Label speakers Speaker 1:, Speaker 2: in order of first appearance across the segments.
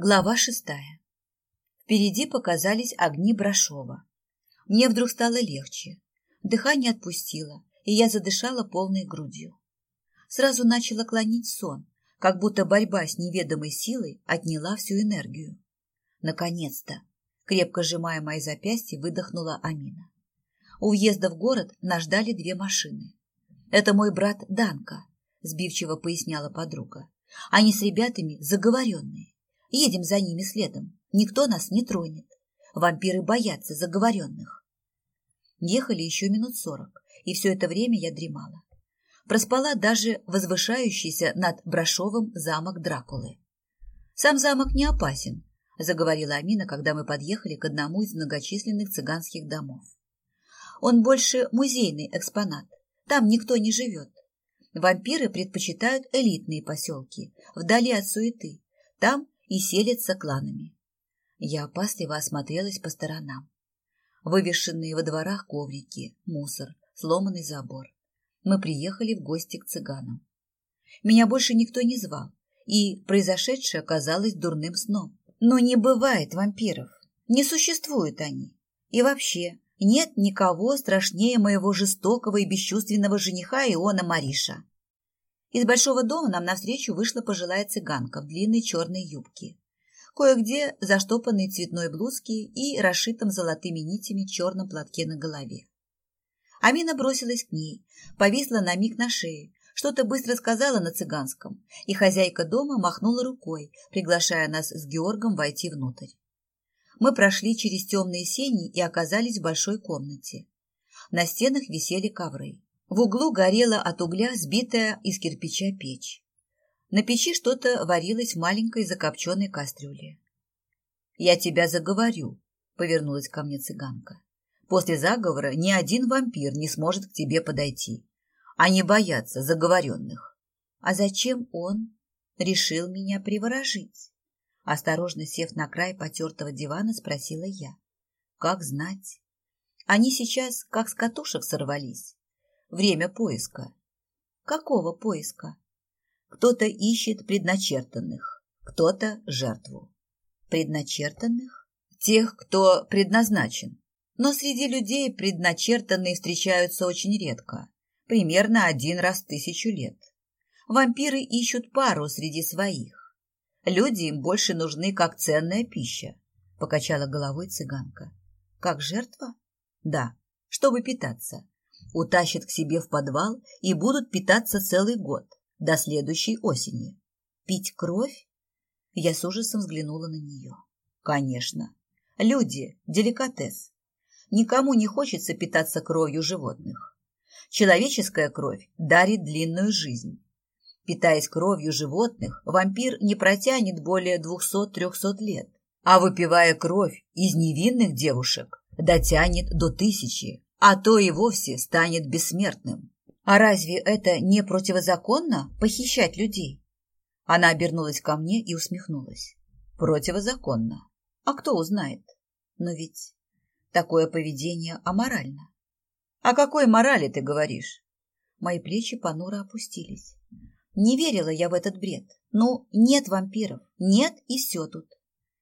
Speaker 1: Глава шестая. Впереди показались огни Брашова. Мне вдруг стало легче. Дыхание отпустило, и я задышала полной грудью. Сразу начала клонить сон, как будто борьба с неведомой силой отняла всю энергию. Наконец-то, крепко сжимая мои запястья, выдохнула Амина. У въезда в город нас ждали две машины. «Это мой брат Данка», — сбивчиво поясняла подруга. «Они с ребятами заговоренные. Едем за ними следом. Никто нас не тронет. Вампиры боятся заговоренных. Ехали еще минут сорок, и все это время я дремала. Проспала даже возвышающийся над Брашовым замок Дракулы. Сам замок не опасен, заговорила Амина, когда мы подъехали к одному из многочисленных цыганских домов. Он больше музейный экспонат. Там никто не живет. Вампиры предпочитают элитные поселки, вдали от суеты. Там и селятся кланами. Я опасливо осмотрелась по сторонам. Вывешенные во дворах коврики, мусор, сломанный забор. Мы приехали в гости к цыганам. Меня больше никто не звал, и произошедшее оказалось дурным сном. Но не бывает вампиров, не существуют они. И вообще, нет никого страшнее моего жестокого и бесчувственного жениха Иона Мариша. Из большого дома нам навстречу вышла пожилая цыганка в длинной черной юбке. Кое-где заштопанной цветной блузки и расшитом золотыми нитями черном платке на голове. Амина бросилась к ней, повисла на миг на шее, что-то быстро сказала на цыганском, и хозяйка дома махнула рукой, приглашая нас с Георгом войти внутрь. Мы прошли через темные сени и оказались в большой комнате. На стенах висели ковры. В углу горела от угля сбитая из кирпича печь. На печи что-то варилось в маленькой закопченной кастрюле. «Я тебя заговорю», — повернулась ко мне цыганка. «После заговора ни один вампир не сможет к тебе подойти. Они боятся заговоренных». «А зачем он?» решил меня приворожить. Осторожно сев на край потертого дивана, спросила я. Как знать? Они сейчас как с катушек сорвались время поиска. Какого поиска? Кто-то ищет предначертанных, кто-то жертву. Предначертанных? Тех, кто предназначен. Но среди людей предначертанные встречаются очень редко, примерно один раз в тысячу лет. Вампиры ищут пару среди своих. Люди им больше нужны как ценная пища, покачала головой цыганка. Как жертва? Да, чтобы питаться утащат к себе в подвал и будут питаться целый год, до следующей осени. Пить кровь? Я с ужасом взглянула на нее. Конечно. Люди – деликатес. Никому не хочется питаться кровью животных. Человеческая кровь дарит длинную жизнь. Питаясь кровью животных, вампир не протянет более 200-300 лет, а выпивая кровь из невинных девушек, дотянет до тысячи, а то и вовсе станет бессмертным. А разве это не противозаконно похищать людей? Она обернулась ко мне и усмехнулась. Противозаконно. А кто узнает? Но ведь такое поведение аморально. О какой морали ты говоришь? Мои плечи понуро опустились. Не верила я в этот бред. Ну, нет вампиров. Нет, и все тут.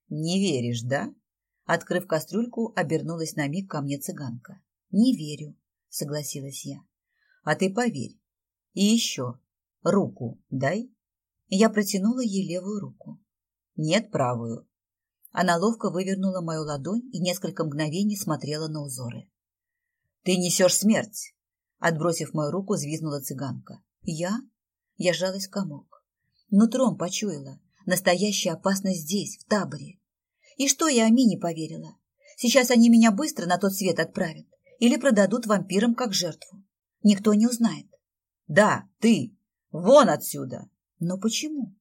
Speaker 1: Не веришь, да? Открыв кастрюльку, обернулась на миг ко мне цыганка. Не верю, согласилась я. А ты поверь. И еще. Руку дай. Я протянула ей левую руку. Нет, правую. Она ловко вывернула мою ладонь и несколько мгновений смотрела на узоры. Ты несешь смерть. Отбросив мою руку, звизнула цыганка. Я? Я сжалась в комок. Нутром почуяла. Настоящая опасность здесь, в таборе. И что я Амине поверила? Сейчас они меня быстро на тот свет отправят или продадут вампирам как жертву. Никто не узнает. Да, ты. Вон отсюда. Но почему?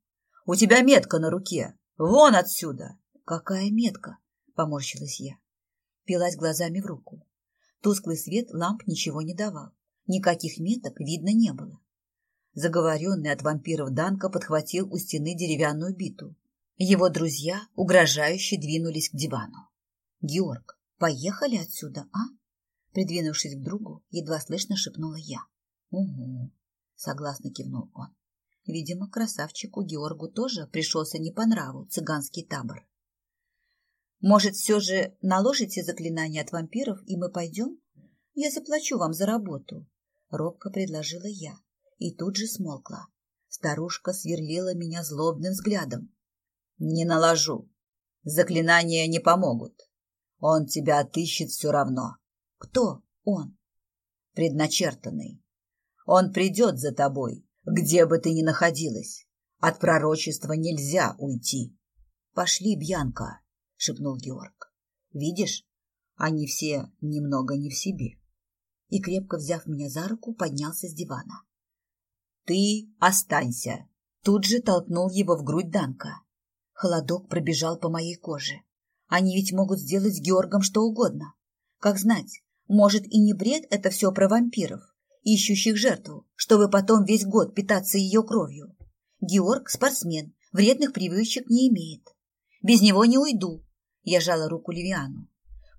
Speaker 1: У тебя метка на руке. Вон отсюда. Какая метка? Поморщилась я. Пилась глазами в руку. Тусклый свет ламп ничего не давал. Никаких меток видно не было. Заговоренный от вампиров Данка подхватил у стены деревянную биту. Его друзья угрожающе двинулись к дивану. «Георг, поехали отсюда, а?» Придвинувшись к другу, едва слышно шепнула я. «Угу», — согласно кивнул он. Видимо, красавчику Георгу тоже пришелся не по нраву цыганский табор. Может, все же наложите заклинание от вампиров, и мы пойдем? Я заплачу вам за работу, — робко предложила я, и тут же смолкла. Старушка сверлила меня злобным взглядом. Не наложу. Заклинания не помогут. Он тебя отыщет все равно. Кто он? Предначертанный. Он придет за тобой, где бы ты ни находилась. От пророчества нельзя уйти. Пошли, Бьянка, шепнул Георг. Видишь, они все немного не в себе. И крепко взяв меня за руку, поднялся с дивана. Ты останься. Тут же толкнул его в грудь Данка. Холодок пробежал по моей коже. Они ведь могут сделать с Георгом что угодно. Как знать, может и не бред это все про вампиров, ищущих жертву, чтобы потом весь год питаться ее кровью. Георг – спортсмен, вредных привычек не имеет. Без него не уйду. Я жала руку Левиану.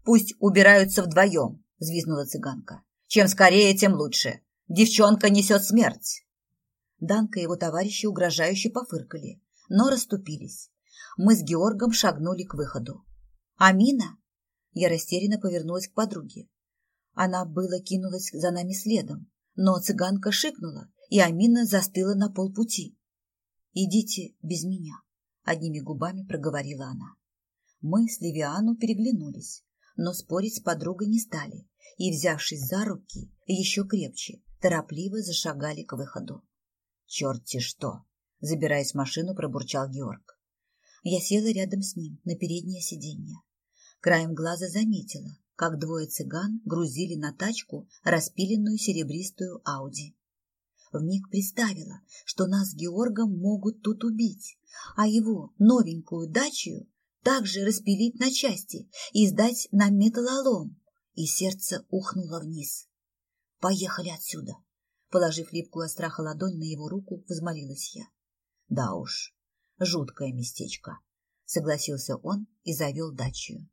Speaker 1: Пусть убираются вдвоем, взвизнула цыганка. Чем скорее, тем лучше. Девчонка несет смерть. Данка и его товарищи угрожающе пофыркали, но расступились, мы с Георгом шагнули к выходу. «Амина?» Я растерянно повернулась к подруге. Она было кинулась за нами следом, но цыганка шикнула, и Амина застыла на полпути. «Идите без меня», — одними губами проговорила она. Мы с Левиану переглянулись, но спорить с подругой не стали, и, взявшись за руки, еще крепче, торопливо зашагали к выходу. «Черт-те что!» — забираясь в машину, пробурчал Георг. Я села рядом с ним на переднее сиденье. Краем глаза заметила, как двое цыган грузили на тачку распиленную серебристую Ауди. Вмиг представила, что нас с Георгом могут тут убить, а его новенькую дачу также распилить на части и сдать на металлолом, и сердце ухнуло вниз. «Поехали отсюда!» Положив липкую от страха ладонь на его руку, взмолилась я. «Да уж, Жуткое местечко, согласился он и завел дачу.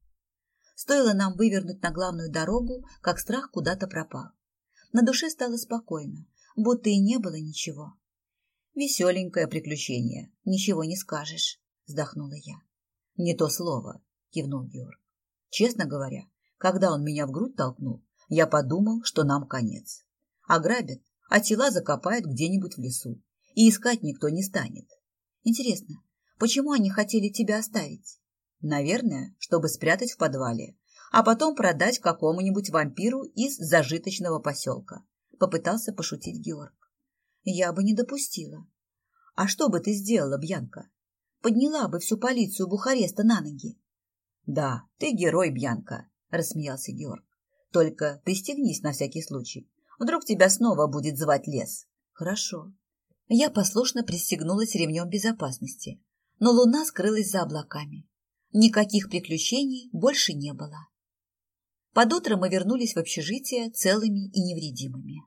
Speaker 1: Стоило нам вывернуть на главную дорогу, как страх куда-то пропал. На душе стало спокойно, будто и не было ничего. Веселенькое приключение, ничего не скажешь, вздохнула я. Не то слово, кивнул Георг. Честно говоря, когда он меня в грудь толкнул, я подумал, что нам конец. Ограбят, а тела закопают где-нибудь в лесу, и искать никто не станет. Интересно, почему они хотели тебя оставить? Наверное, чтобы спрятать в подвале, а потом продать какому-нибудь вампиру из зажиточного поселка. Попытался пошутить Георг. Я бы не допустила. А что бы ты сделала, Бьянка? Подняла бы всю полицию Бухареста на ноги. Да, ты герой, Бьянка, рассмеялся Георг. Только пристегнись на всякий случай. Вдруг тебя снова будет звать лес. Хорошо. Я послушно пристегнулась ремнем безопасности, но луна скрылась за облаками. Никаких приключений больше не было. Под утро мы вернулись в общежитие целыми и невредимыми.